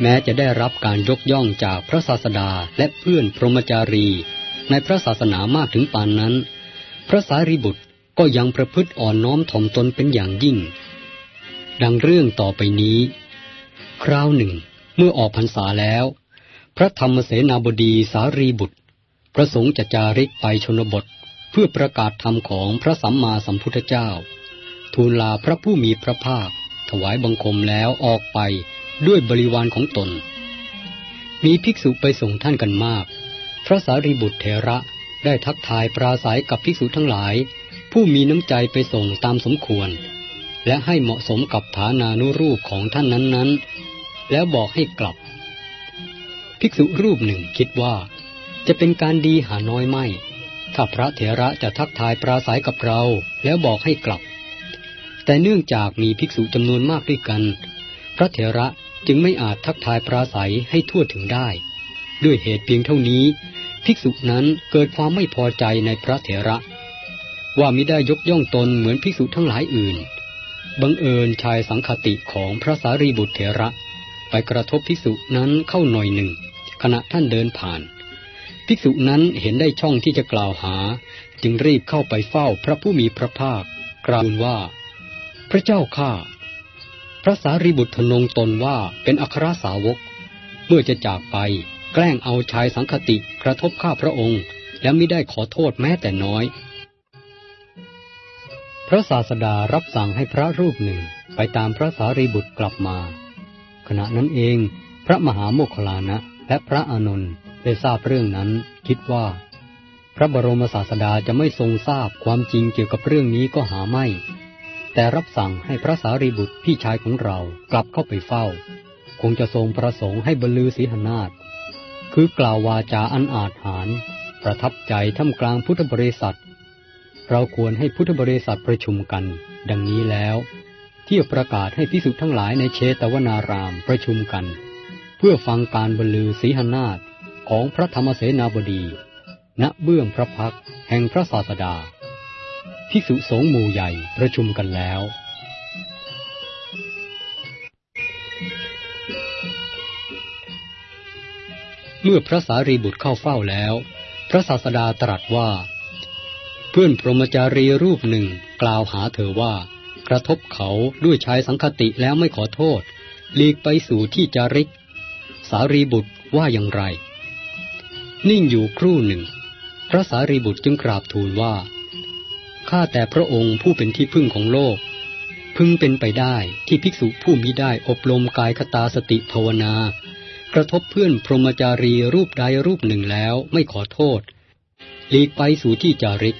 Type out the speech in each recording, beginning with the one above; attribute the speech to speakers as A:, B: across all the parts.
A: แม้จะได้รับการยกย่องจากพระศาสดาและเพื่อนพรหมจารี ในพระศาสนามากถึงปานนั้น พระสารีบุตรก็ยังประพฤติอ่อนน้อมถ่อมตนเป็นอย่างยิ่ง ดังเรื่องต่อไปนี้ คราวหนึ่ง เมื่อออกพรรษาแล้ว พระธรรมเสนาบดีสารีบุตร ประสงค์จะจาริกไปชนบทเพื่อประกาศธรรมของพระสัมมาสัมพุทธเจ้า ทูลลาพระผู้มีพระภาค ถวายบังคมแล้วออกไป ด้วยบริวารของตน มีภิกษุไปส่งท่านกันมาก พระสารีบุตรเถระได้ทักทายปราศัยกับภิกษุทั้งหลาย ผู้มีน้ำใจไปส่งตามสมควร และให้เหมาะสมกับฐานานุรูปของท่านนั้นๆ แล้วบอกให้กลับ ภิกษุรูปหนึ่งคิดว่า จะเป็นการดีหาน้อยไม่ ถ้าพระเถระจะทักทายปราศัยกับเราแล้วบอกให้กลับ แต่เนื่องจากมีภิกษุจำนวนมากด้วยกัน พระเถระ จึงไม่อาจทักทายปราศัยให้ทั่วถึงได้ ด้วยเหตุเพียงเท่านี้ ภิกษุนั้นเกิดความไม่พอใจในพระเถระ ว่ามิได้ยกย่องตนเหมือนภิกษุทั้งหลายอื่น บังเอิญชายสังคติของพระสารีบุตรเถระ ไปกระทบภิกษุนั้นเข้าหน่อยหนึ่ง ขณะท่านเดินผ่าน ภิกษุนั้นเห็นได้ช่องที่จะกล่าวหา จึงรีบเข้าไปเฝ้าพระผู้มีพระภาคกราบว่า พระเจ้าข้า พระสารีบุตรทนงตนว่าเป็นอัครสาวก เมื่อจะจากไป แกล้งเอาชายสังคติกระทบข้าพระองค์ แล้วไม่ได้ขอโทษแม้แต่น้อย พระศาสดารับสั่งให้พระรูปหนึ่งไปตามพระสารีบุตรกลับมา ขณะนั้นเอง พระมหาโมคคลานะและพระอานนท์ได้ทราบเรื่องนั้น คิดว่า พระบรมศาสดาจะไม่ทรงทราบความจริงเกี่ยวกับเรื่องนี้ก็หาไม่ แต่รับสั่งให้พระสารีบุตรพี่ชายของเรากลับเข้าไปเฝ้า คงจะทรงประสงค์ให้บรรลือศีหนาฏคือกล่าววาจาอันอาจหาร ประทับใจท่ามกลางพุทธบริษัท เราควรให้พุทธบริษัทประชุมกัน ดังนี้แล้ว เที่ยวประกาศให้พิสุทั้งหลายในเชตวนารามประชุมกัน เพื่อฟังการบรรลือศีหนาฏของพระธรรมเสนาบดี ณเบื้องพระพักแห่งพระศาสดา ภิกษุสงฆ์หมู่ใหญ่ประชุมกันแล้ว เมื่อพระสารีบุตรเข้าเฝ้าแล้ว พระศาสดาตรัสว่า เพื่อนพรหมจารีรูปหนึ่งกล่าวหาเธอว่า กระทบเขาด้วยชายสังคติแล้วไม่ขอโทษหลีกไปสู่ที่จาริก สารีบุตรว่าอย่างไร นิ่งอยู่ครู่หนึ่ง พระสารีบุตรจึงกราบทูลว่า ข้าแต่พระองค์ผู้เป็นที่พึ่งของโลก พึงเป็นไปได้ที่ภิกษุผู้มิได้อบรมกายคตาสติภาวนา กระทบเพื่อนพรหมจารีรูปใดรูปหนึ่งแล้วไม่ขอโทษหลีกไปสู่ที่จาริก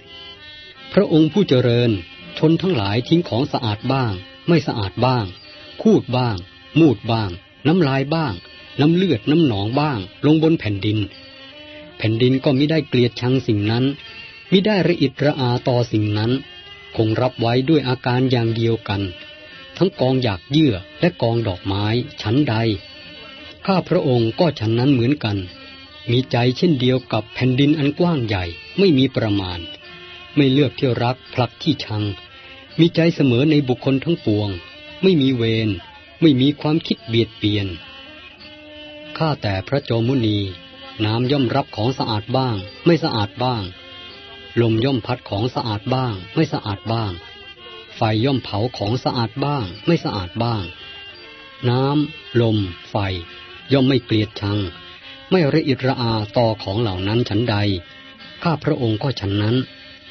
A: พระองค์ผู้เจริญ ชนทั้งหลายทิ้งของสะอาดบ้าง ไม่สะอาดบ้าง คูดบ้าง มูดบ้าง น้ำลายบ้าง น้ำเลือดน้ำหนองบ้าง ลงบนแผ่นดิน แผ่นดินก็มิได้เกลียดชังสิ่งนั้น มิได้ระอิดระอาต่อสิ่งนั้น คงรับไว้ด้วยอาการอย่างเดียวกัน ทั้งกองหยากเยื่อและกองดอกไม้ชั้นใด ข้าพระองค์ก็ฉันนั้นเหมือนกัน มีใจเช่นเดียวกับแผ่นดินอันกว้างใหญ่ไม่มีประมาณ ไม่เลือกที่รักผลักที่ชัง มีใจเสมอในบุคคลทั้งปวง ไม่มีเวรไม่มีความคิดเบียดเบียนข้าแต่พระโจมุนี น้ำย่อมรับของสะอาดบ้าง ไม่สะอาดบ้าง ลมย่อมพัดของสะอาดบ้าง ไม่สะอาดบ้าง ไฟย่อมเผาของสะอาดบ้าง ไม่สะอาดบ้าง น้ำลม ไฟ ย่อมไม่เกลียดชัง ไม่ระอิระอาต่อของเหล่านั้นฉันใด ข้าพระองค์ก็ฉันนั้น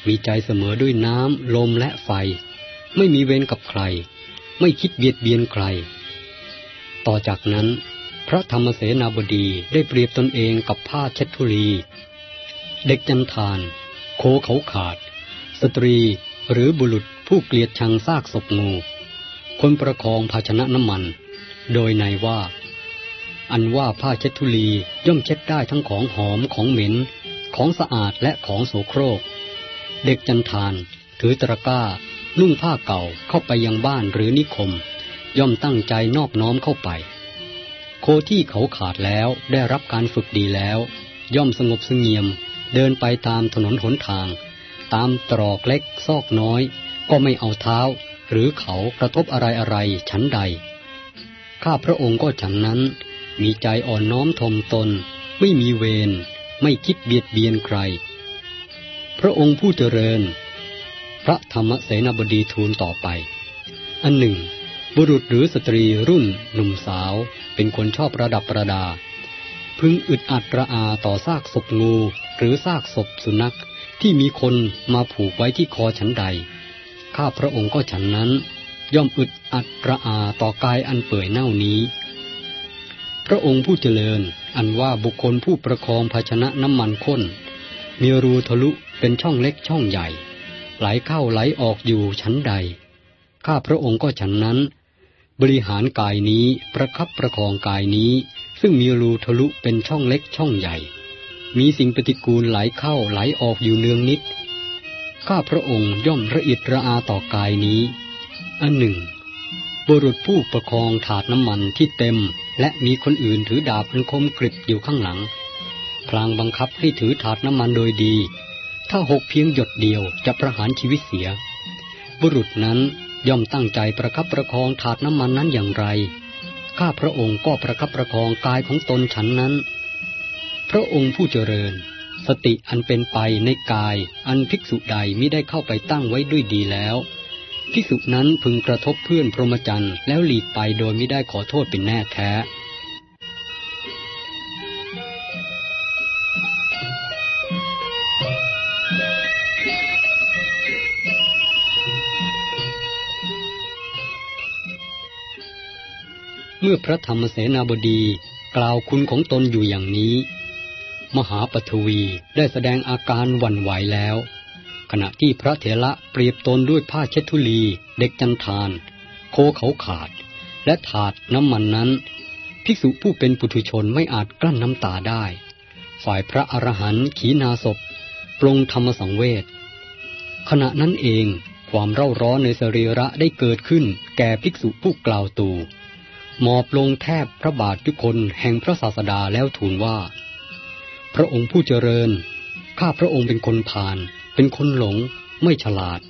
A: มีใจเสมอด้วยน้ำลมและไฟ ไม่มีเวรกับใคร ไม่คิดเบียดเบียนใคร ต่อจากนั้น พระธรรมเสนาบดีได้เปรียบตนเองกับผ้าเช็ดทุลี เด็กจันทาน โคเขาขาด สตรีหรือบุรุษผู้เกลียดชังซากศพงู คนประคองภาชนะน้ำมัน โดยในว่า อันว่าผ้าเช็ดทุลีย่อมเช็ดได้ทั้งของหอมของเหม็น ของสะอาดและของโสโครก เด็กจันทานถือตะกร้า นุ่งผ้าเก่าเข้าไปยังบ้านหรือนิคม ย่อมตั้งใจนอบน้อมเข้าไป โคที่เขาขาดแล้วได้รับการฝึกดีแล้ว ย่อมสงบสงเงียม เดินไปตามถนนหนทาง ตามตรอกเล็กซอกน้อย ก็ไม่เอาเท้า หรือเขากระทบอะไรอะไรชั้นใด ข้าพระองค์ก็ฉันนั้น มีใจอ่อนน้อมถ่อมตน ไม่มีเวรไม่คิดเบียดเบียนใคร พระองค์ผู้เจริญ พระธรรมเสนาบดีทูลต่อไป อันหนึ่ง บุรุษหรือสตรีรุ่นหนุ่มสาว เป็นคนชอบประดับประดา พึงอึดอัดระอาต่อซากศพงู หรือซากศพสุนัขที่มีคนมาผูกไว้ที่คอฉันใด ข้าพระองค์ก็ฉันนั้น ย่อมอึดอัดระอาต่อกายอันเปื่อยเน่านี้ พระองค์ผู้เจริญ อันว่าบุคคลผู้ประคองภาชนะน้ำมันข้น มีรูทะลุเป็นช่องเล็กช่องใหญ่ ไหลเข้าไหลออกอยู่ชั้นใด ข้าพระองค์ก็ฉันนั้น บริหารกายนี้ประคับประคองกายนี้ ซึ่งมีรูทะลุเป็นช่องเล็กช่องใหญ่ มีสิ่งปฏิกูลไหลเข้าไหลออกอยู่เนืองนิด ข้าพระองค์ย่อมระอิดระอาต่อกายนี้ อันหนึ่ง บุรุษผู้ประคองถาดน้ำมันที่เต็ม และมีคนอื่นถือดาบอันคมกริบอยู่ข้างหลัง พลางบังคับให้ถือถาดน้ำมันโดยดี ถ้าหกเพียงหยดเดียวจะประหารชีวิตเสีย บุรุษนั้นย่อมตั้งใจประคับประคองถาดน้ำมันนั้นอย่างไร ข้าพระองค์ก็ประคับประคองกายของตนฉันนั้น พระองค์ผู้เจริญ สติอันเป็นไปในกาย อันภิกษุใดมิได้เข้าไปตั้งไว้ด้วยดีแล้วภิกษุนั้นพึงกระทบเพื่อนพรหมจรรย์แล้วหลีกไปโดยไม่ได้ขอโทษเป็นแน่แท้ เมื่อพระธรรมเสนาบดีกล่าวคุณของตนอยู่อย่างนี้ มหาปฐวีได้แสดงอาการหวั่นไหวแล้ว ขณะที่พระเถระเปรียบตนด้วยผ้าเช็ดทุลี เด็กจันทาน โคเขาขาด และถาดน้ำมันนั้น ภิกษุผู้เป็นปุถุชนไม่อาจกลั้นน้ำตาได้ ฝ่ายพระอรหันต์ขีนาศพปรงธรรมสังเวชขณะนั้นเองความเร่าร้อนในสรีระได้เกิดขึ้นแก่ภิกษุผู้กล่าวตู หมอบลงแทบพระบาททุกคนแห่งพระศาสดาแล้วทูลว่า พระองค์ผู้เจริญ ข้าพระองค์เป็นคนผ่าน เป็นคนหลง ไม่ฉลาด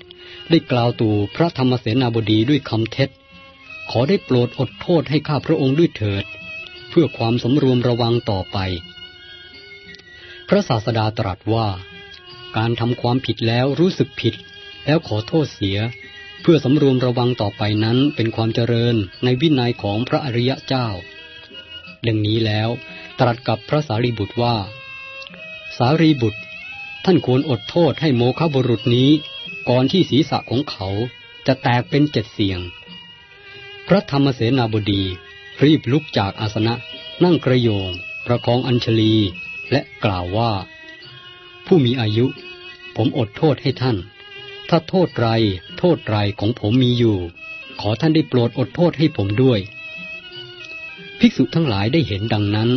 A: ได้กล่าวตู่พระธรรมเสนาบดีด้วยคำเท็จ ขอได้โปรดอดโทษให้ข้าพระองค์ด้วยเถิด เพื่อความสำรวมระวังต่อไป พระศาสดาตรัสว่า การทำความผิดแล้วรู้สึกผิด แล้วขอโทษเสีย เพื่อสำรวมระวังต่อไปนั้นเป็นความเจริญในวินัยของพระอริยะเจ้า ดังนี้แล้วตรัสกับพระสารีบุตรว่า สารีบุตร ท่านควรอดโทษให้โมฆะบุรุษนี้ ก่อนที่ศีรษะของเขาจะแตกเป็นเจ็ดเสียง พระธรรมเสนาบดี รีบลุกจากอาสนะ นั่งกระโยง ประคองอัญชลีและกล่าวว่า ผู้มีอายุ ผมอดโทษให้ท่าน ถ้าโทษไร โทษไรของผมมีอยู่ ขอท่านได้โปรดอดโทษให้ผมด้วย ภิกษุทั้งหลายได้เห็นดังนั้น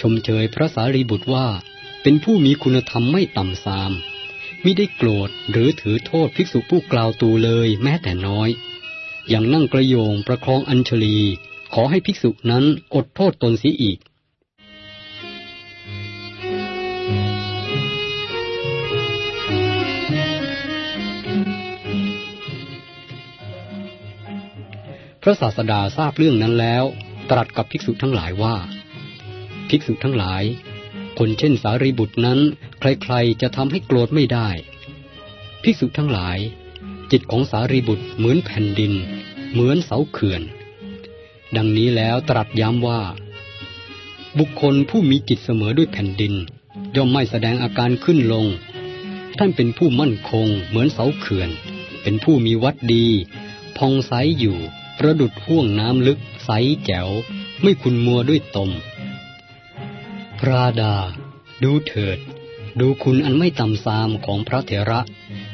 A: ชมเชยพระสารีบุตรว่า เป็นผู้มีคุณธรรมไม่ต่ำทรามมิได้โกรธหรือถือโทษภิกษุผู้กล่าวตูเลยแม้แต่น้อย อย่างนั่งกระโยงประคองอัญชลี ขอให้ภิกษุนั้นอดโทษตนเสียอีก พระศาสดาทราบเรื่องนั้นแล้ว ตรัสกับภิกษุทั้งหลายว่า ภิกษุทั้งหลาย คนเช่นสารีบุตรนั้น ใครๆจะทำให้โกรธไม่ได้ ภิกษุทั้งหลาย จิตของสารีบุตรเหมือนแผ่นดิน เหมือนเสาเขื่อน ดังนี้แล้วตรัสย้ำว่า บุคคลผู้มีจิตเสมอด้วยแผ่นดิน ย่อมไม่แสดงอาการขึ้นลง ท่านเป็นผู้มั่นคง เหมือนเสาเขื่อน เป็นผู้มีวัดดี พองใสอยู่ ประดุดห่วงน้ำลึกใสแจ๋ว ไม่คุณมัวด้วยตม พระดา ดูเถิด ดูคุณอันไม่ต่ำซามของพระเถระ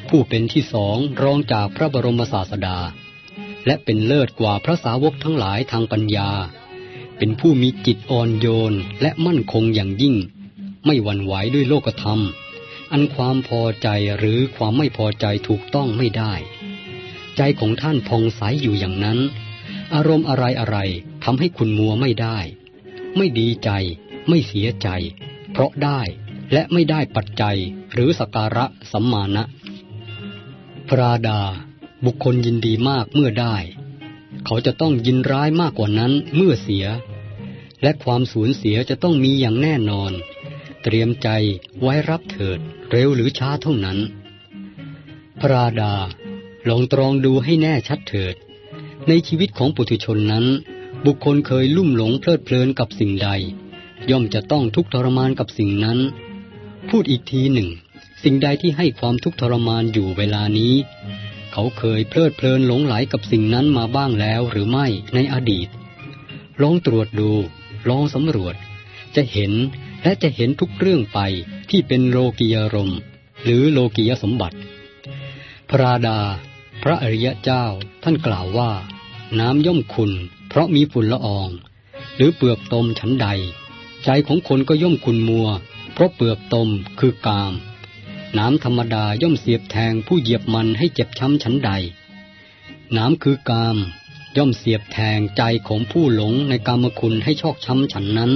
A: ผู้เป็นที่สองรองจากพระบรมศาสดา และเป็นเลิศกว่าพระสาวกทั้งหลายทางปัญญา เป็นผู้มีจิตอ่อนโยนและมั่นคงอย่างยิ่ง ไม่หวั่นไหวด้วยโลกธรรม อันความพอใจหรือความไม่พอใจถูกต้องไม่ได้ ใจของท่านพองใสอยู่อย่างนั้น อารมณ์อะไรอะไรทำให้คุณมัวไม่ได้ ไม่ดีใจ ไม่เสียใจ เพราะได้และไม่ได้ปัจจัยหรือสการะสัมมาณะพระดา บุคคลยินดีมากเมื่อได้ เขาจะต้องยินร้ายมากกว่านั้นเมื่อเสีย และความสูญเสียจะต้องมีอย่างแน่นอน เตรียมใจไว้รับเถิด เร็วหรือช้าเท่านั้น พระราดา ลองตรองดูให้แน่ชัดเถิด ในชีวิตของปุถุชนนั้น บุคคลเคยลุ่มหลงเพลิดเพลินกับสิ่งใด ย่อมจะต้องทุกข์ทรมานกับสิ่งนั้น พูดอีกทีหนึ่ง สิ่งใดที่ให้ความทุกข์ทรมานอยู่เวลานี้ เขาเคยเพลิดเพลินหลงไหลกับสิ่งนั้นมาบ้างแล้วหรือไม่ในอดีต ลองตรวจดู ลองสำรวจ จะเห็นและจะเห็นทุกเรื่องไปที่เป็นโลกียรมณ์หรือโลกียสมบัติ พระราดา ระอริยะเจ้าท่านกล่าวว่า น้ำย่อมขุนเพราะมีฝุ่นละออง หรือเปลือกตมฉันใด ใจของคนก็ย่อมขุนมัว เพราะเปลือกตมคือกาม น้ำธรรมดาย่อมเสียบแทงผู้เหยียบมันให้เจ็บช้ำฉันใด น้ำคือกาม ย่อมเสียบแทงใจของผู้หลงในกามคุณให้ชอกช้ำฉันนั้น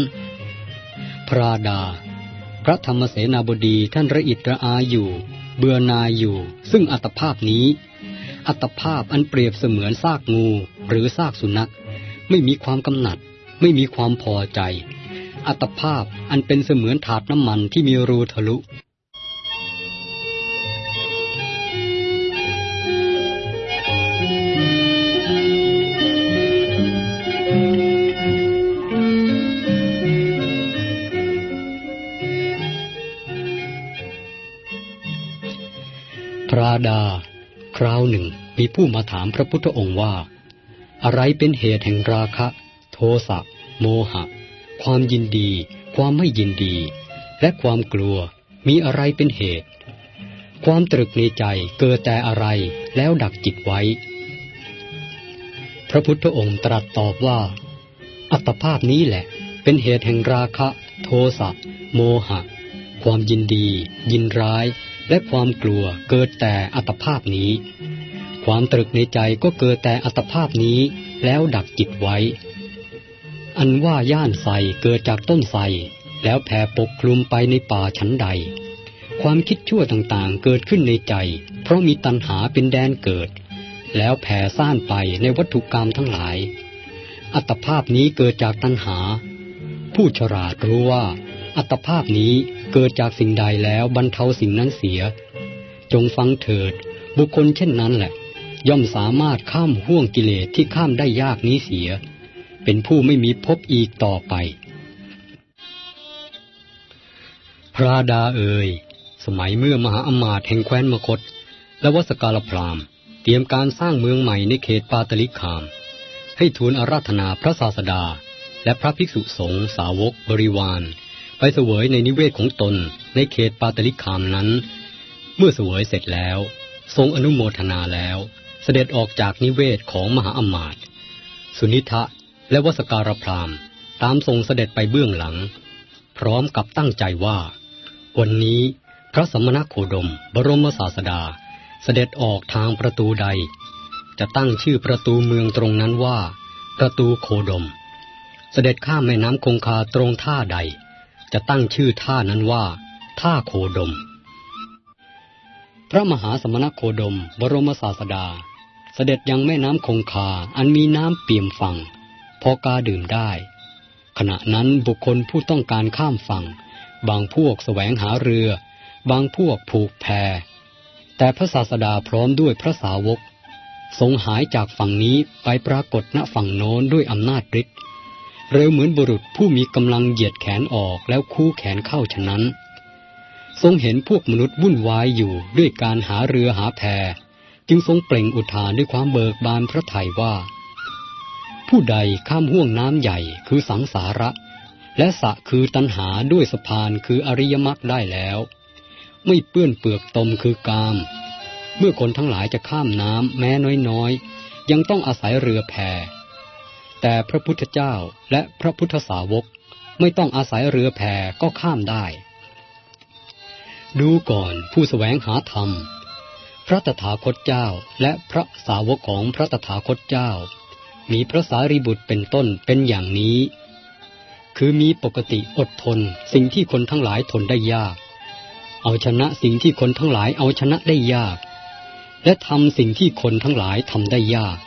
A: พระดา พระธรรมเสนาบดีท่านระอิดระอาอยู่ เบื่อนายอยู่ ซึ่งอัตภาพนี้ อัตภาพอันเปรียบเสมือนซากงูหรือซากสุนัข ไม่มีความกำหนัด ไม่มีความพอใจ อัตภาพอันเป็นเสมือนถาดน้ำมันที่มีรูทะลุพระดา คราวหนึ่งมีผู้มาถามพระพุทธองค์ว่า อะไรเป็นเหตุแห่งราคะ โทสะโมหะ ความยินดี ความไม่ยินดี และความกลัวมีอะไรเป็นเหตุ ความตรึกในใจเกิดแต่อะไรแล้วดักจิตไว้ พระพุทธองค์ตรัสตอบว่า อัตภาพนี้แหละ เป็นเหตุแห่งราคะ โทสะโมหะ ความยินดี ยินร้าย และความกลัวเกิดแต่อัตภาพนี้ ความตรึกในใจก็เกิดแต่อัตภาพนี้ แล้วดักจิตไว้ อันว่าย่านใสเกิดจากต้นไทรแล้วแผ่ปกคลุมไปในป่าชั้นใด ความคิดชั่วต่างๆเกิดขึ้นในใจ เพราะมีตัณหาเป็นแดนเกิด แล้วแผ่ซ่านไปในวัตถุกรรมทั้งหลาย อัตภาพนี้เกิดจากตัณหา ผู้ฉลาดรู้ว่า อัตภาพนี้ เกิดจากสิ่งใดแล้วบรรเทาสิ่งนั้นเสีย จงฟังเถิด บุคคลเช่นนั้นแหละ ย่อมสามารถข้ามห่วงกิเลสที่ข้ามได้ยากนี้เสีย เป็นผู้ไม่มีภพอีกต่อไป พระดาเอ่ยสมัยเมื่อมหาอมาตย์แห่งแคว้นมคต และวัสการพรามเตรียมการสร้างเมืองใหม่ในเขตปาตลิคาม ให้ทูลอาราธนาพระศาสดา และพระภิกษุสงฆ์สาวกบริวาร ไปเสวยในนิเวศของตนในเขตปาตลิคามนั้น เมื่อเสวยเสร็จแล้ว ทรงอนุโมทนาแล้ว เสด็จออกจากนิเวศของมหาอมาตย์สุนิทะและวสการพรามตามทรงเสด็จไปเบื้องหลัง พร้อมกับตั้งใจว่า วันนี้พระสมณโคดม บรมศาสดา เสด็จออกทางประตูใด จะตั้งชื่อประตูเมืองตรงนั้นว่า ประตูโคดม เสด็จข้ามแม่น้ำคงคาตรงท่าใด จะตั้งชื่อท่านั้นว่า ท่าโคดม พระมหาสมณโคดม บรมศาสดา เสด็จยังแม่น้ำคงคาอันมีน้ำเปี่ยมฝั่ง พอกาดื่มได้ ขณะนั้นบุคคลผู้ต้องการข้ามฝั่ง บางพวกแสวงหาเรือ บางพวกผูกแพแต่พระศาสดาพร้อมด้วยพระสาวก ทรงหายจากฝั่งนี้ไปปรากฏณฝั่งโน้นด้วยอำนาจฤทธิ์ เร็วเหมือนบุรุษผู้มีกำลังเหยียดแขนออกแล้วคู่แขนเข้าฉะนั้น ทรงเห็นพวกมนุษย์วุ่นวายอยู่ด้วยการหาเรือหาแพจึงทรงเปล่งอุทานด้วยความเบิกบานพระทัยว่า ผู้ใดข้ามห่วงน้ำใหญ่คือสังสาระ และสะคือตัณหาด้วยสะพานคืออริยมรรคได้แล้ว ไม่เปื้อนเปลือกตมคือกาม เมื่อคนทั้งหลายจะข้ามน้ำแม้น้อยๆ ยังต้องอาศัยเรือแพ แต่พระพุทธเจ้าและพระพุทธสาวกไม่ต้องอาศัยเรือแพก็ข้ามได้ ดูก่อนผู้สแสวงหาธรรม พระตถาคตเจ้าและพระสาวกของพระตถาคตเจ้า มีพระสารีบุตรเป็นต้นเป็นอย่างนี้ คือมีปกติอดทนสิ่งที่คนทั้งหลายทนได้ยาก เอาชนะสิ่งที่คนทั้งหลายเอาชนะได้ยาก และทำสิ่งที่คนทั้งหลายทำได้ยาก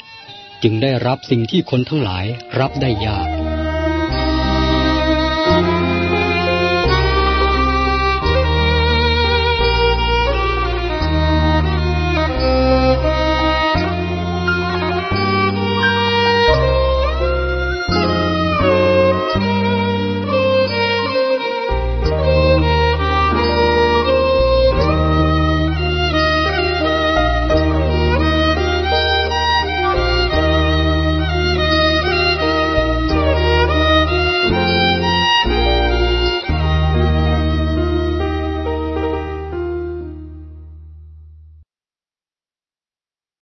A: จึงได้รับสิ่งที่คนทั้งหลายรับได้ยาก